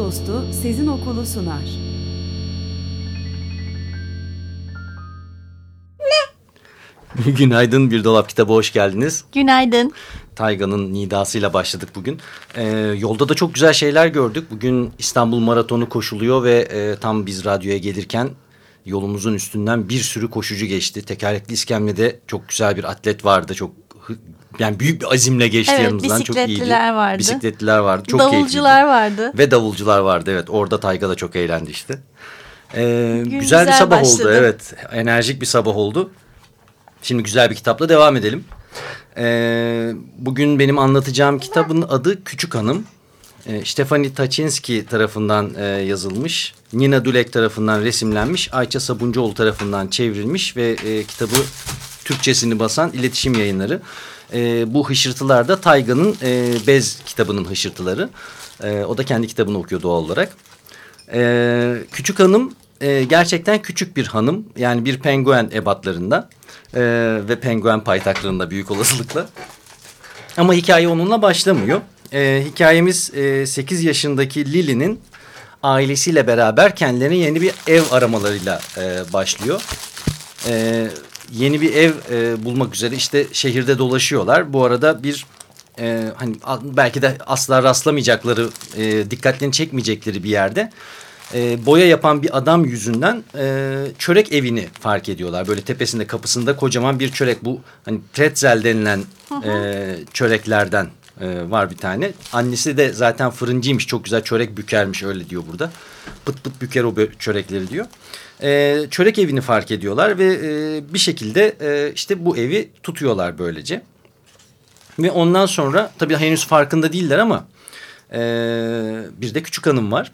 Dostu Sezin Okulu sunar. Günaydın Bir Dolap Kitabı hoş geldiniz. Günaydın. Tayga'nın nidasıyla başladık bugün. Ee, yolda da çok güzel şeyler gördük. Bugün İstanbul Maratonu koşuluyor ve e, tam biz radyoya gelirken yolumuzun üstünden bir sürü koşucu geçti. Tekerlekli iskemlede çok güzel bir atlet vardı. Çok yani büyük bir azimle geçti evet, yanımızdan. Çok iyiydi. Bisikletliler vardı. Bisikletliler vardı. Çok Davulcular keyifliydi. vardı. Ve davulcular vardı evet. Orada Tayga da çok eğlendi işte. Ee, güzel, güzel bir sabah başladı. oldu evet. Enerjik bir sabah oldu. Şimdi güzel bir kitapla devam edelim. Ee, bugün benim anlatacağım kitabın adı Küçük Hanım. Ee, Stefani Taçinski tarafından e, yazılmış. Nina Dulek tarafından resimlenmiş. Ayça Sabuncuoğlu tarafından çevrilmiş ve e, kitabı Türkçesini basan iletişim yayınları. E, bu hışırtılar da Tayga'nın e, Bez kitabının hışırtıları. E, o da kendi kitabını okuyor doğal olarak. E, küçük hanım e, gerçekten küçük bir hanım. Yani bir penguen ebatlarında e, ve penguen paytaklarında büyük olasılıkla. Ama hikaye onunla başlamıyor. E, hikayemiz e, 8 yaşındaki Lily'nin ailesiyle beraber kendilerine yeni bir ev aramalarıyla e, başlıyor. E, yeni bir ev e, bulmak üzere işte şehirde dolaşıyorlar. Bu arada bir e, hani belki de asla rastlamayacakları, e, dikkatlerini çekmeyecekleri bir yerde e, boya yapan bir adam yüzünden e, çörek evini fark ediyorlar. Böyle tepesinde kapısında kocaman bir çörek. Bu hani pretzel denilen e, çöreklerden e, var bir tane. Annesi de zaten fırıncıymış. Çok güzel çörek bükermiş öyle diyor burada. Pıt pıt büker o çörekleri diyor. E, çörek evini fark ediyorlar ve e, bir şekilde e, işte bu evi tutuyorlar böylece. Ve ondan sonra tabii henüz farkında değiller ama e, bir de küçük hanım var.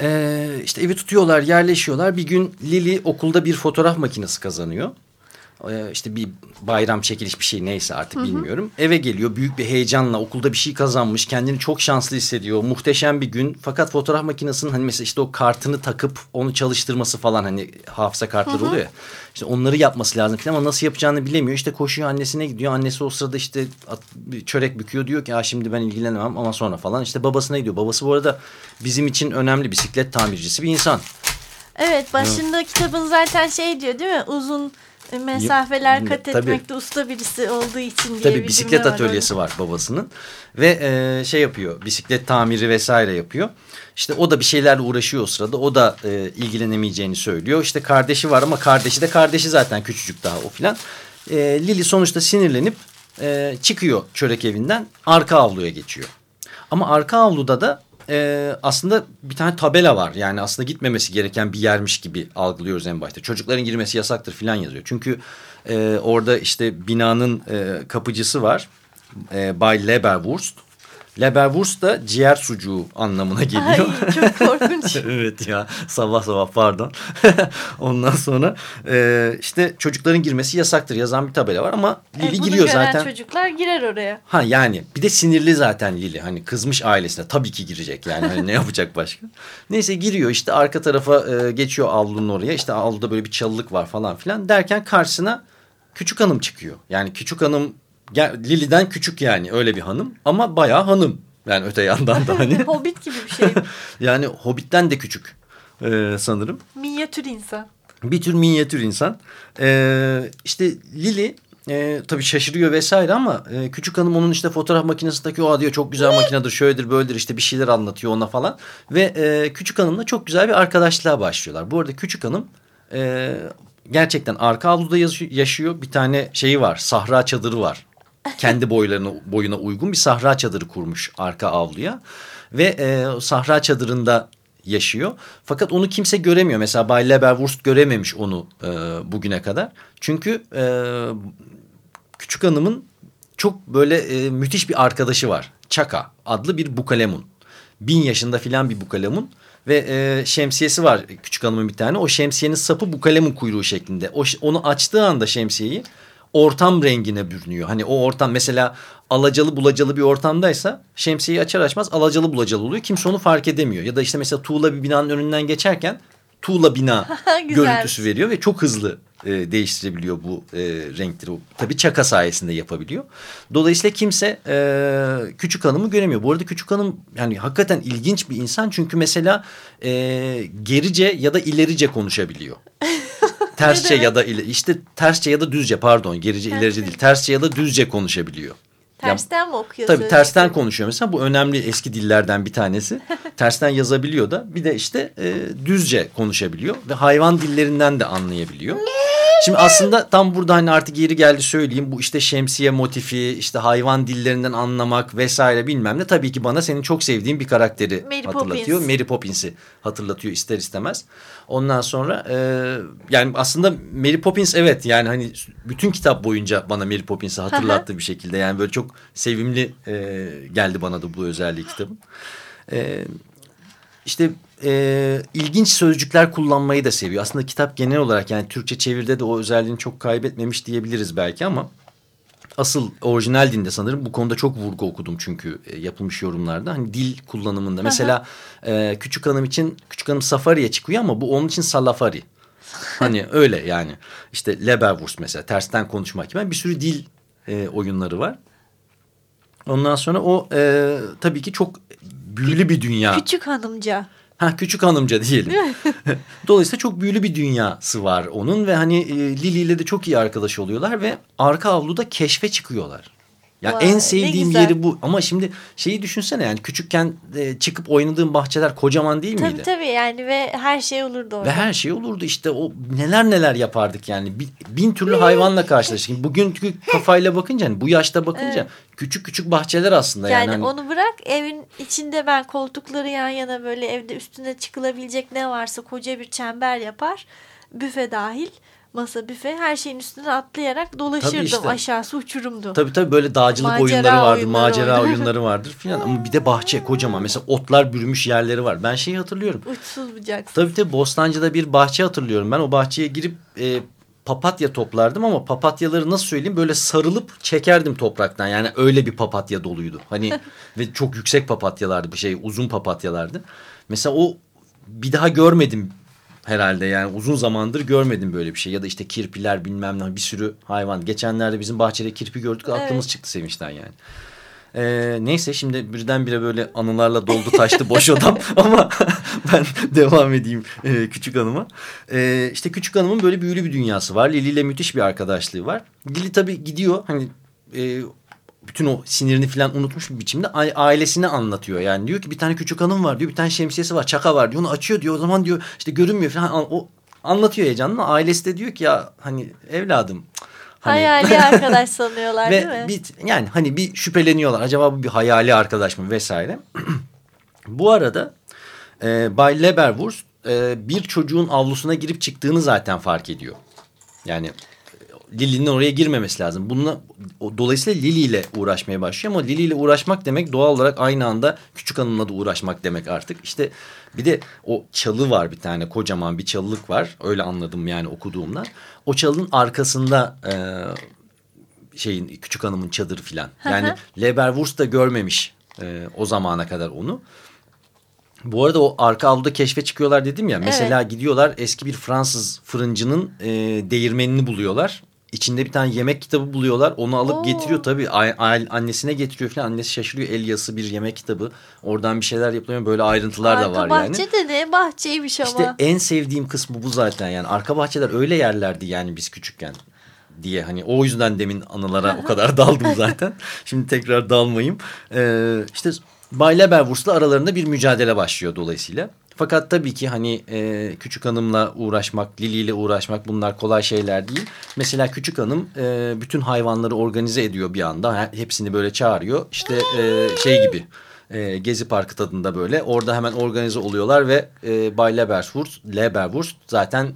Ee, işte evi tutuyorlar, yerleşiyorlar. Bir gün Lili okulda bir fotoğraf makinesi kazanıyor. Ee, işte bir bayram çekiliş bir şey neyse artık hı hı. bilmiyorum. Eve geliyor büyük bir heyecanla okulda bir şey kazanmış. Kendini çok şanslı hissediyor. Muhteşem bir gün. Fakat fotoğraf makinesinin hani mesela işte o kartını takıp onu çalıştırması falan hani hafıza kartları hı hı. oluyor ya. İşte onları yapması lazım ama nasıl yapacağını bilemiyor. İşte koşuyor annesine gidiyor. Annesi o sırada işte çörek büküyor diyor ki şimdi ben ilgilenemem ama sonra falan. İşte babasına gidiyor. Babası bu arada bizim için önemli bisiklet tamircisi bir insan. Evet başında evet. kitabın zaten şey diyor değil mi? Uzun mesafeler kat tabii, etmekte usta birisi olduğu için diye Tabii bisiklet atölyesi var babasının ve e, şey yapıyor bisiklet tamiri vesaire yapıyor. İşte o da bir şeylerle uğraşıyor o sırada o da e, ilgilenemeyeceğini söylüyor. İşte kardeşi var ama kardeşi de kardeşi zaten küçücük daha o filan. E, Lili sonuçta sinirlenip e, çıkıyor çörek evinden arka avluya geçiyor. Ama arka avluda da e, aslında bir tane tabela var. Yani aslında gitmemesi gereken bir yermiş gibi algılıyoruz en başta. Çocukların girmesi yasaktır falan yazıyor. Çünkü e, orada işte binanın e, kapıcısı var. E, Bay Leberwurst. Leberwurst da ciğer sucuğu anlamına geliyor. Ay çok korkunç. evet ya sabah sabah pardon. Ondan sonra e, işte çocukların girmesi yasaktır yazan bir tabela var ama Lili e, giriyor zaten. çocuklar girer oraya. Ha yani bir de sinirli zaten Lili hani kızmış ailesine tabii ki girecek yani hani ne yapacak başka. Neyse giriyor işte arka tarafa e, geçiyor avlunun oraya işte avluda böyle bir çalılık var falan filan derken karşısına küçük hanım çıkıyor. Yani küçük hanım Lili'den küçük yani öyle bir hanım ama bayağı hanım. Yani öte yandan da hani. Hobbit gibi bir şey. yani Hobbit'ten de küçük ee, sanırım. Minyatür insan. Bir tür minyatür insan. Ee, işte Lili e, tabii şaşırıyor vesaire ama e, küçük hanım onun işte fotoğraf makinesi takıyor. Aa diyor çok güzel makinedir şöyledir böyledir işte bir şeyler anlatıyor ona falan. Ve e, küçük hanımla çok güzel bir arkadaşlığa başlıyorlar. Bu arada küçük hanım e, gerçekten arka avluda yaşıyor. Bir tane şeyi var sahra çadırı var kendi boylarına boyuna uygun bir sahra çadırı kurmuş arka avluya ve e, sahra çadırında yaşıyor. Fakat onu kimse göremiyor. Mesela Bay Leberwurst görememiş onu e, bugüne kadar. Çünkü e, küçük hanımın çok böyle e, müthiş bir arkadaşı var. Çaka adlı bir bukalemun. bin yaşında filan bir bukalemun. Ve e, şemsiyesi var küçük hanımın bir tane. O şemsiyenin sapı bukalemun kuyruğu şeklinde. O, onu açtığı anda şemsiyeyi ortam rengine bürünüyor. Hani o ortam mesela alacalı bulacalı bir ortamdaysa şemsiyeyi açar açmaz alacalı bulacalı oluyor. Kimse onu fark edemiyor. Ya da işte mesela tuğla bir binanın önünden geçerken tuğla bina görüntüsü veriyor ve çok hızlı e, değiştirebiliyor bu e, renkleri. Tabii çaka sayesinde yapabiliyor. Dolayısıyla kimse e, küçük hanımı göremiyor. Bu arada küçük hanım yani hakikaten ilginç bir insan. Çünkü mesela e, gerice ya da ilerice konuşabiliyor. tersçe ya da işte tersçe ya da düzce pardon gerice ilerice değil tersçe ya da düzce konuşabiliyor. Tersten mi okuyor? Tabii tersten konuşuyor mesela. Bu önemli eski dillerden bir tanesi. tersten yazabiliyor da. Bir de işte e, düzce konuşabiliyor. Ve hayvan dillerinden de anlayabiliyor. Şimdi aslında tam burada hani artık yeri geldi söyleyeyim. Bu işte şemsiye motifi, işte hayvan dillerinden anlamak vesaire bilmem ne. Tabii ki bana senin çok sevdiğin bir karakteri Mary hatırlatıyor. Poppins. Mary Poppins'i hatırlatıyor ister istemez. Ondan sonra e, yani aslında Mary Poppins evet yani hani bütün kitap boyunca bana Mary Poppins'i hatırlattı bir şekilde. Yani böyle çok sevimli e, geldi bana da bu özelliği kitabın. E, işte e, ilginç sözcükler kullanmayı da seviyor. Aslında kitap genel olarak yani Türkçe çeviride de o özelliğini çok kaybetmemiş diyebiliriz belki ama asıl orijinal dinde sanırım bu konuda çok vurgu okudum çünkü e, yapılmış yorumlarda. Hani dil kullanımında mesela e, küçük hanım için küçük hanım safariye çıkıyor ama bu onun için salafari. Hani öyle yani işte Leberwurst mesela tersten konuşmak gibi bir sürü dil e, oyunları var. Ondan sonra o e, tabii ki çok büyülü bir dünya. Küçük hanımca. Ha küçük hanımca diyelim. Dolayısıyla çok büyülü bir dünyası var onun ve hani e, Lili ile de çok iyi arkadaş oluyorlar ve arka avluda keşfe çıkıyorlar. Ya yani en sevdiğim yeri bu. Ama şimdi şeyi düşünsene yani küçükken e, çıkıp oynadığım bahçeler kocaman değil tabii, miydi? Tabii tabii yani ve her şey olurdu orada. Ve her şey olurdu işte o neler neler yapardık yani. Bin, bin türlü hayvanla karşılaştık. Bugünkü kafayla bakınca hani bu yaşta bakınca evet. küçük küçük bahçeler aslında. Yani, yani hani... onu bırak evin içinde ben koltukları yan yana böyle evde üstüne çıkılabilecek ne varsa koca bir çember yapar. Büfe dahil masa büfe her şeyin üstüne atlayarak dolaşırdım işte. aşağısı uçurumdu. Tabii tabii böyle dağcılık macera oyunları vardı oyunları macera oyunları, oyunları vardır filan ama bir de bahçe kocaman mesela otlar bürümüş yerleri var ben şeyi hatırlıyorum. Uçsuz bucaksız. Tabii tabii Bostancı'da bir bahçe hatırlıyorum ben o bahçeye girip e, papatya toplardım ama papatyaları nasıl söyleyeyim böyle sarılıp çekerdim topraktan yani öyle bir papatya doluydu. Hani ve çok yüksek papatyalardı bir şey uzun papatyalardı. Mesela o bir daha görmedim herhalde yani uzun zamandır görmedim böyle bir şey. Ya da işte kirpiler bilmem ne bir sürü hayvan. Geçenlerde bizim bahçede kirpi gördük evet. aklımız çıktı sevinçten yani. Ee, neyse şimdi birdenbire böyle anılarla doldu taştı boş odam ama ben devam edeyim e, küçük hanıma. Ee, işte küçük hanımın böyle büyülü bir dünyası var. Lili ile müthiş bir arkadaşlığı var. Lili tabii gidiyor hani e, bütün o sinirini falan unutmuş bir biçimde ailesini anlatıyor. Yani diyor ki bir tane küçük hanım var diyor bir tane şemsiyesi var çaka var diyor onu açıyor diyor o zaman diyor işte görünmüyor falan o anlatıyor heyecanla ailesi de diyor ki ya hani evladım. Hani, hayali arkadaş sanıyorlar değil mi? Bir, yani hani bir şüpheleniyorlar acaba bu bir hayali arkadaş mı vesaire. bu arada e, Bay Leberwurst e, bir çocuğun avlusuna girip çıktığını zaten fark ediyor. Yani Lili'nin oraya girmemesi lazım. Bununla, dolayısıyla Lili ile uğraşmaya başlıyor ama Lili ile uğraşmak demek doğal olarak aynı anda küçük hanımla da uğraşmak demek artık. İşte bir de o çalı var bir tane kocaman bir çalılık var. Öyle anladım yani okuduğumda. O çalının arkasında e, şeyin küçük hanımın çadırı filan. Yani Leberwurst da görmemiş e, o zamana kadar onu. Bu arada o arka avluda keşfe çıkıyorlar dedim ya. Mesela evet. gidiyorlar eski bir Fransız fırıncının e, değirmenini buluyorlar içinde bir tane yemek kitabı buluyorlar. Onu alıp Oo. getiriyor tabii. Annesine getiriyor falan. Annesi şaşırıyor. El yazısı bir yemek kitabı. Oradan bir şeyler yapılıyor. Böyle ayrıntılar arka da var yani. Arka bahçe de ne bahçeymiş ama. İşte en sevdiğim kısmı bu zaten yani. Arka bahçeler öyle yerlerdi yani biz küçükken diye hani o yüzden demin anılara o kadar daldım zaten. Şimdi tekrar dalmayayım. Ee, işte Bay Leberwurst'la aralarında bir mücadele başlıyor dolayısıyla. Fakat tabii ki hani e, küçük hanımla uğraşmak, Lili ile uğraşmak bunlar kolay şeyler değil. Mesela küçük hanım e, bütün hayvanları organize ediyor bir anda. Hepsini böyle çağırıyor. İşte e, şey gibi e, Gezi Parkı tadında böyle. Orada hemen organize oluyorlar ve e, Bay Leberwurst, Leberwurst zaten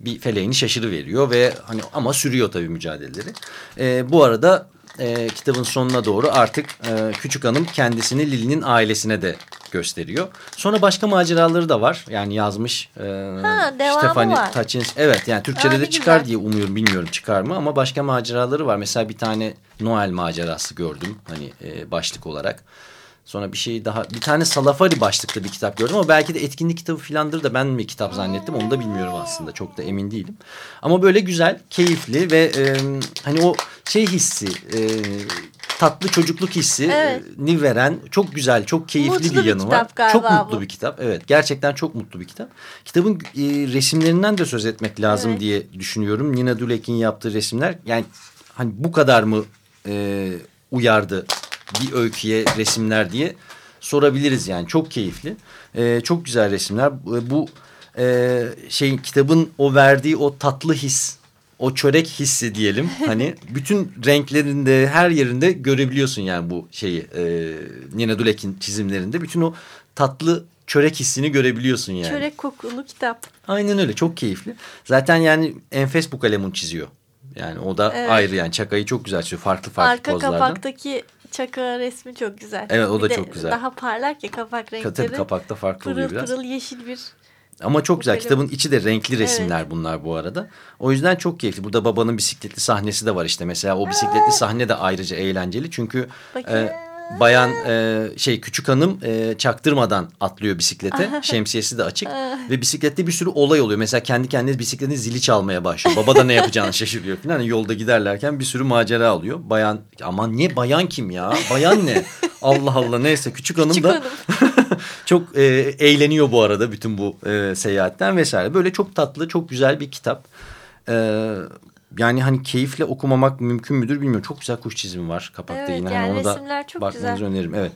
bir feleğini şaşırı veriyor ve hani ama sürüyor tabii mücadeleleri. E, bu arada e, kitabın sonuna doğru artık e, küçük hanım kendisini Lili'nin ailesine de gösteriyor. Sonra başka maceraları da var. Yani yazmış e, Ha, var. Hutchins. Evet yani Türkçe'de Aa, de çıkar güzel. diye umuyorum. Bilmiyorum çıkar mı ama başka maceraları var. Mesela bir tane Noel macerası gördüm hani e, başlık olarak. Sonra bir şey daha bir tane Salafari başlıklı bir kitap gördüm ama belki de etkinlik kitabı filandır da ben mi kitap zannettim onu da bilmiyorum aslında çok da emin değilim. Ama böyle güzel, keyifli ve e, hani o şey hissi, e, tatlı çocukluk hissi Evet. ni veren çok güzel, çok keyifli Mutlu bir bir yanı var. kitap galiba Çok mutlu bu. bir kitap. Evet, gerçekten çok mutlu bir kitap. Kitabın e, resimlerinden de söz etmek lazım Evet. diye düşünüyorum. Nina Dulek'in yaptığı resimler yani hani bu kadar mı e, uyardı bir öyküye resimler diye sorabiliriz yani. Çok keyifli. E, çok güzel resimler. Bu, bu e, şeyin kitabın o verdiği o tatlı his o çörek hissi diyelim hani bütün renklerinde her yerinde görebiliyorsun yani bu şeyi e, Nina Dulek'in çizimlerinde bütün o tatlı çörek hissini görebiliyorsun yani. Çörek kokulu kitap. Aynen öyle çok keyifli. Zaten yani enfes bu kalemun çiziyor. Yani o da Evet. ayrı yani çakayı çok güzel çiziyor farklı farklı Arka pozlarda. kapaktaki çaka resmi çok güzel. Evet, o da çok güzel. Daha parlak ya kapak Tabii renkleri. kapakta farklı oluyor Pırıl biraz. pırıl yeşil bir. Ama çok güzel. Kitabın içi de renkli resimler bunlar bu arada. O yüzden çok keyifli. Burada babanın bisikletli sahnesi de var işte. Mesela o bisikletli sahne de ayrıca eğlenceli. Çünkü Bakayım. e, bayan e, şey küçük hanım e, çaktırmadan atlıyor bisiklete. Şemsiyesi de açık. ve bisiklette bir sürü olay oluyor. Mesela kendi kendine bisikletin zili çalmaya başlıyor. Baba da ne yapacağını şaşırıyor falan. Hani yolda giderlerken bir sürü macera oluyor. Bayan aman niye bayan kim ya? Bayan ne? Allah Allah neyse küçük hanım Küçük da hanım. çok e, eğleniyor bu arada bütün bu e, seyahatten vesaire. Böyle çok tatlı, çok güzel bir kitap. E, yani hani keyifle okumamak mümkün müdür bilmiyorum. Çok güzel kuş çizimi var kapakta Evet, yine. yani Hani onu da çok bakmanızı güzel. öneririm. Evet.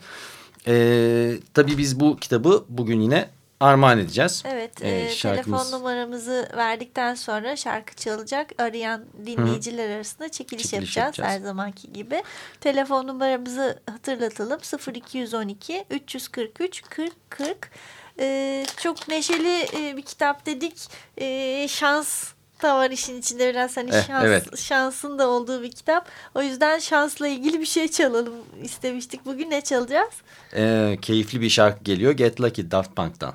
E, tabii biz bu kitabı bugün yine armağan edeceğiz. Evet, E, e, şarkımız- telefon numaramızı verdikten sonra şarkı çalacak. Arayan dinleyiciler arasında çekiliş, Çekiliş yapacağız, yapacağız. her zamanki gibi. Telefon numaramızı hatırlatalım. 0212 343 40 40. E, çok neşeli e, bir kitap dedik. E, şans da var işin içinde biraz hani Eh, şans, evet. şansın da olduğu bir kitap. O yüzden şansla ilgili bir şey çalalım istemiştik. Bugün ne çalacağız? E, keyifli bir şarkı geliyor. Get Lucky Daft Punk'tan.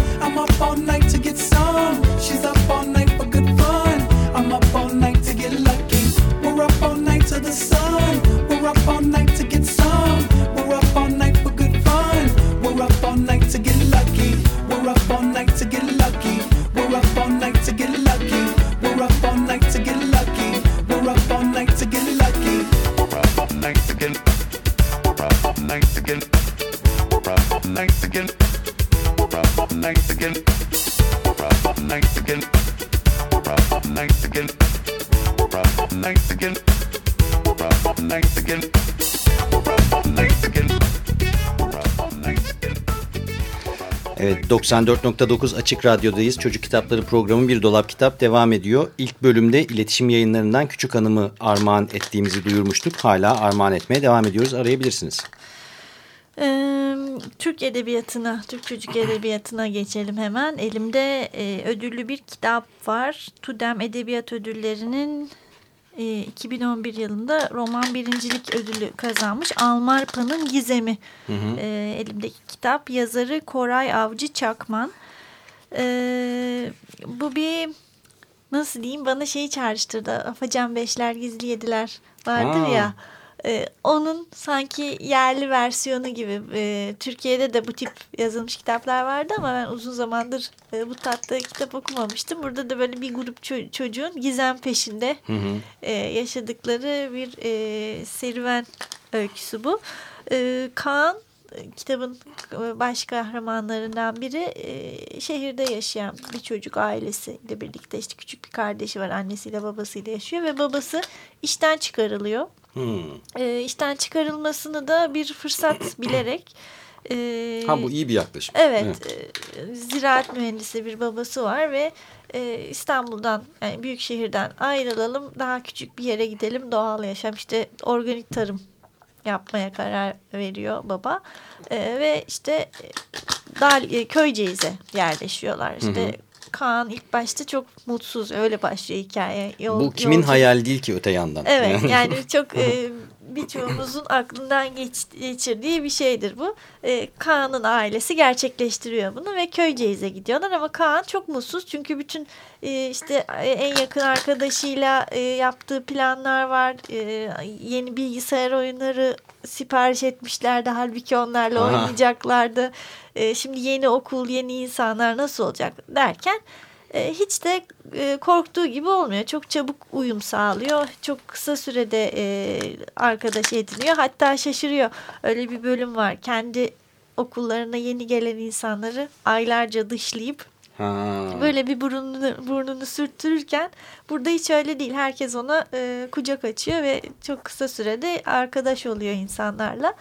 Up all night to get some. 94.9 Açık Radyo'dayız. Çocuk Kitapları programı Bir Dolap Kitap devam ediyor. İlk bölümde iletişim yayınlarından Küçük Hanım'ı armağan ettiğimizi duyurmuştuk. Hala armağan etmeye devam ediyoruz. Arayabilirsiniz. Ee, Türk Edebiyatı'na, Türk Çocuk Edebiyatı'na geçelim hemen. Elimde e, ödüllü bir kitap var. TÜDEM Edebiyat Ödülleri'nin 2011 yılında roman birincilik ödülü kazanmış. Almarpa'nın Gizemi. E, elimdeki kitap yazarı Koray Avcı Çakman. E, bu bir nasıl diyeyim bana şeyi çağrıştırdı. Afacan Beşler Gizli Yediler vardır Aa. ya. Ee, onun sanki yerli versiyonu gibi e, Türkiye'de de bu tip yazılmış kitaplar vardı ama ben uzun zamandır e, bu tatta kitap okumamıştım. Burada da böyle bir grup ço- çocuğun gizem peşinde e, yaşadıkları bir e, serüven öyküsü bu. E, Kaan e, kitabın e, baş kahramanlarından biri e, şehirde yaşayan bir çocuk ailesiyle birlikte işte küçük bir kardeşi var annesiyle babasıyla yaşıyor ve babası işten çıkarılıyor. Hmm. E, işten çıkarılmasını da bir fırsat bilerek e, Ha bu iyi bir yaklaşım. Evet, e, ziraat mühendisi bir babası var ve e, İstanbul'dan yani büyük şehirden ayrılalım daha küçük bir yere gidelim doğal yaşam işte organik tarım yapmaya karar veriyor baba E, ve işte e, Dal, e, Köyceğiz'e yerleşiyorlar işte Kaan ilk başta çok mutsuz öyle başlıyor hikaye. Yol, Bu kimin yolculuk- hayal değil ki öte yandan. Evet yani çok e, birçoğumuzun aklından geç, geçirdiği bir şeydir bu. E, Kaan'ın ailesi gerçekleştiriyor bunu ve Köyceğiz'e gidiyorlar ama Kaan çok mutsuz çünkü bütün e, işte e, en yakın arkadaşıyla e, yaptığı planlar var. E, yeni bilgisayar oyunları sipariş etmişlerdi halbuki onlarla Aha. oynayacaklardı. E, şimdi yeni okul, yeni insanlar nasıl olacak derken e, hiç de e, korktuğu gibi olmuyor. Çok çabuk uyum sağlıyor. Çok kısa sürede e, arkadaş ediniyor. Hatta şaşırıyor. Öyle bir bölüm var. Kendi okullarına yeni gelen insanları aylarca dışlayıp Ha. böyle bir burnunu, burnunu sürttürürken burada hiç öyle değil. Herkes ona e, kucak açıyor ve çok kısa sürede arkadaş oluyor insanlarla.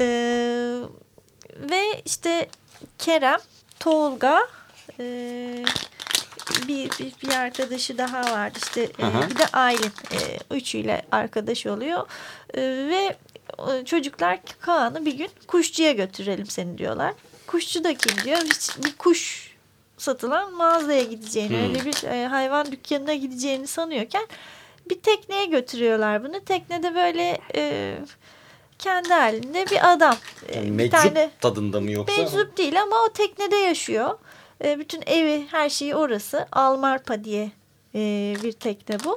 E, ve işte Kerem, Tolga, e, bir, bir, bir arkadaşı daha vardı işte e, Aha. bir de Aylin e, üçüyle arkadaş oluyor E, ve e, çocuklar Kaan'ı bir gün kuşçuya götürelim seni diyorlar. Kuşçu da kim diyor hiç bir kuş satılan mağazaya gideceğini öyle bir e, hayvan dükkanına gideceğini sanıyorken bir tekneye götürüyorlar bunu teknede böyle e, kendi halinde bir adam E, Yani bir tane tadında mı yoksa? Meczup değil ama o teknede yaşıyor. E, bütün evi, her şeyi orası. Almarpa diye e, bir tekne bu.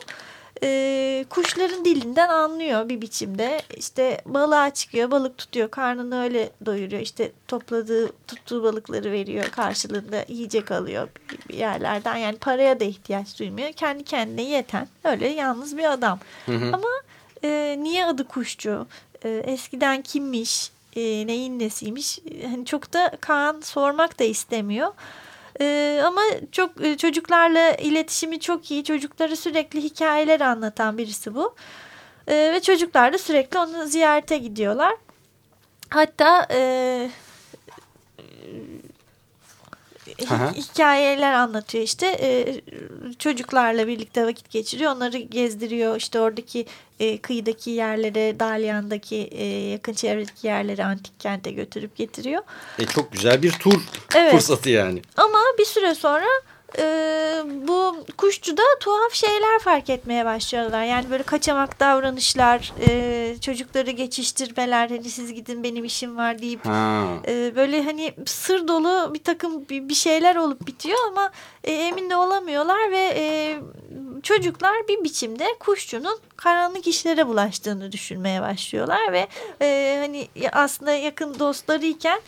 E, kuşların dilinden anlıyor bir biçimde. İşte balığa çıkıyor, balık tutuyor, karnını öyle doyuruyor. İşte topladığı, tuttuğu balıkları veriyor karşılığında yiyecek alıyor bir- yerlerden. Yani paraya da ihtiyaç duymuyor. Kendi kendine yeten öyle yalnız bir adam. Ama e, niye adı kuşçu? E, eskiden kimmiş? E, neyin nesiymiş? Hani çok da Kaan sormak da istemiyor. E, ama çok e, çocuklarla iletişimi çok iyi. Çocuklara sürekli hikayeler anlatan birisi bu. E, ve çocuklar da sürekli onu ziyarete gidiyorlar. Hatta e, Aha. hi- hikayeler anlatıyor işte e, çocuklarla birlikte vakit geçiriyor onları gezdiriyor işte oradaki e, kıyıdaki yerlere Dalyan'daki e, yakın çevredeki yerlere antik kente götürüp getiriyor. E, çok güzel bir tur Evet. fırsatı yani. Ama bir süre sonra e, bu kuşçuda tuhaf şeyler fark etmeye başlıyorlar. Yani böyle kaçamak davranışlar, e, çocukları geçiştirmeler, hani siz gidin benim işim var deyip Ha. e, böyle hani sır dolu bir takım bir, bir şeyler olup bitiyor ama e, emin de olamıyorlar ve e, çocuklar bir biçimde kuşçunun karanlık işlere bulaştığını düşünmeye başlıyorlar ve e, hani aslında yakın dostlarıyken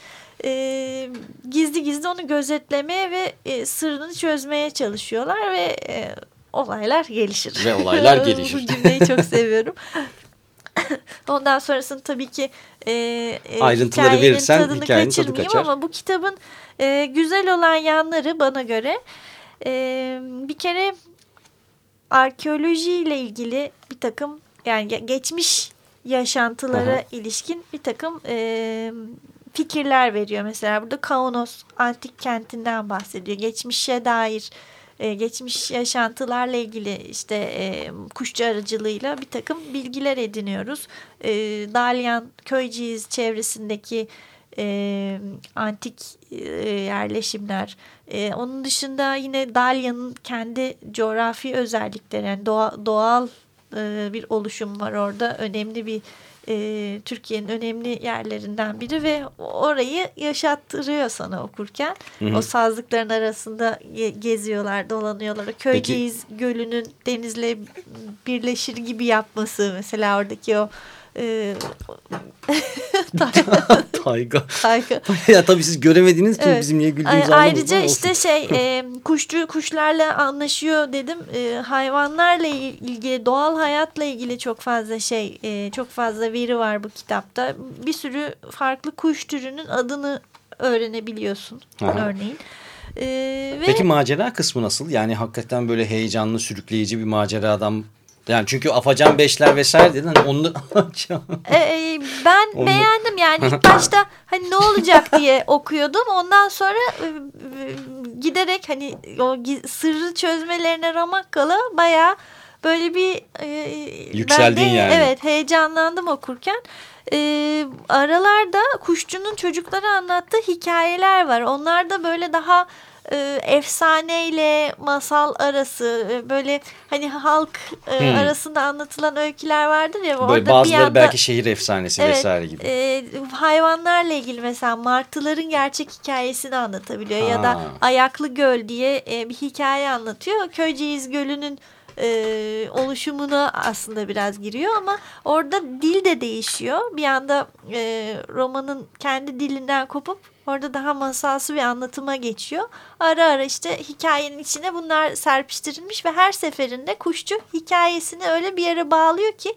e, gizli gizli onu gözetlemeye ve e, sırrını çözmeye çalışıyorlar ve e, olaylar gelişir. Ve olaylar gelişir. Bu cümleyi çok seviyorum. Ondan sonrasını tabii ki e, e, Ayrıntıları hikayenin verirsen tadını hikayenin tadı kaçar. Ama bu kitabın e, güzel olan yanları bana göre e, bir kere arkeolojiyle ilgili bir takım yani ge- geçmiş yaşantılara Aha. ilişkin bir takım e, fikirler veriyor. Mesela burada Kaunos antik kentinden bahsediyor. Geçmişe dair e, geçmiş yaşantılarla ilgili işte e, kuşçu aracılığıyla bir takım bilgiler ediniyoruz. E, Dalyan Köyceğiz çevresindeki antik yerleşimler. Onun dışında yine Dalyan'ın kendi coğrafi özellikleri yani doğa, doğal bir oluşum var orada. Önemli bir e, Türkiye'nin önemli yerlerinden biri ve orayı yaşattırıyor sana okurken. O sazlıkların arasında ge- geziyorlar, dolanıyorlar. Köyceğiz Gölü'nün denizle birleşir gibi yapması mesela oradaki o e, Tayga. Tayga. ya tabii siz göremediniz ki Evet. bizim niye güldüğümüzü Ayrıca anlamadınız işte şey e, kuşçu kuşlarla anlaşıyor dedim. E, hayvanlarla il- ilgili doğal hayatla ilgili çok fazla şey e, çok fazla veri var bu kitapta. Bir sürü farklı kuş türünün adını öğrenebiliyorsun Aha. örneğin. E, ve Peki macera kısmı nasıl? Yani hakikaten böyle heyecanlı, sürükleyici bir maceradan yani çünkü Afacan Beşler vesaire dedin hani onu E, e, ben Onu- beğendim yani ilk başta hani ne olacak diye okuyordum ondan sonra e, e, giderek hani o sırrı çözmelerine ramak kala baya böyle bir e, Yükseldin ben de, yani. Evet heyecanlandım okurken. E, aralarda kuşçunun çocuklara anlattığı hikayeler var. Onlar da böyle daha e, efsaneyle masal arası e, böyle hani halk e, Hmm. arasında anlatılan öyküler vardır ya böyle orada bir bazıları yanda belki şehir efsanesi vesaire gibi. e, hayvanlarla ilgili mesela martıların gerçek hikayesini anlatabiliyor ya da Ha. Ayaklı Göl diye e, bir hikaye anlatıyor. Köyceğiz Gölü'nün e, oluşumuna aslında biraz giriyor ama orada dil de değişiyor. Bir anda e, romanın kendi dilinden kopup orada daha masalsı bir anlatıma geçiyor. Ara ara işte hikayenin içine bunlar serpiştirilmiş ve her seferinde kuşçu hikayesini öyle bir yere bağlıyor ki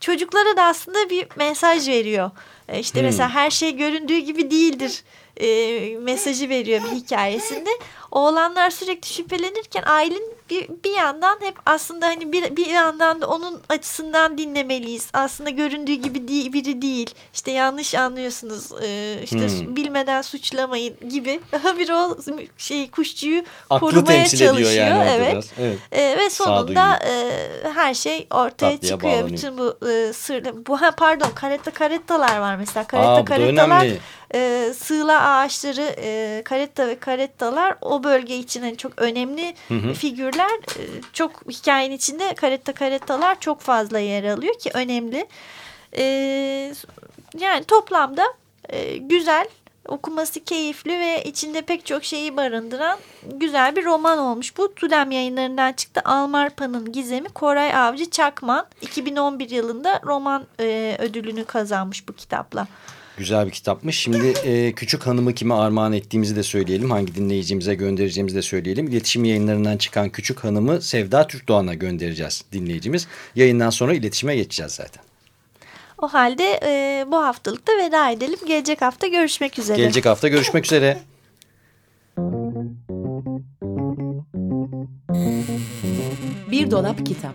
çocuklara da aslında bir mesaj veriyor. E, İşte Hmm. mesela her şey göründüğü gibi değildir e, mesajı veriyor bir hikayesinde. Oğlanlar sürekli şüphelenirken Aylin bir, bir yandan hep aslında hani bir, bir yandan da onun açısından dinlemeliyiz. Aslında göründüğü gibi değil, biri değil. İşte yanlış anlıyorsunuz. E, işte Hmm. bilmeden suçlamayın gibi. bir o şey kuşçuyu Aklı korumaya çalışıyor. yani evet. biraz. Evet. E, ve sonunda e, her şey ortaya Tatlıya çıkıyor. bağlanıyor. Bütün bu e, sırlı. Bu ha pardon karetta karettalar var mesela. Aa, Karetta da karettalar önemli. E, sığla ağaçları e, karetta ve karettalar o bölge için hani çok önemli figürler. E, çok hikayenin içinde karetta karettalar çok fazla yer alıyor ki önemli. E, yani toplamda e, güzel okuması keyifli ve içinde pek çok şeyi barındıran güzel bir roman olmuş. Bu Tudem yayınlarından çıktı. Almarpa'nın Gizemi Koray Avcı Çakman 2011 yılında roman e, ödülünü kazanmış bu kitapla. Güzel bir kitapmış. Şimdi e, Küçük Hanım'ı kime armağan ettiğimizi de söyleyelim. Hangi dinleyicimize göndereceğimizi de söyleyelim. İletişim yayınlarından çıkan Küçük Hanım'ı Sevda Türkdoğan'a göndereceğiz dinleyicimiz. Yayından sonra iletişime geçeceğiz zaten. O halde e, bu haftalık da veda edelim. Gelecek hafta görüşmek üzere. Gelecek hafta görüşmek üzere. Bir dolap kitap.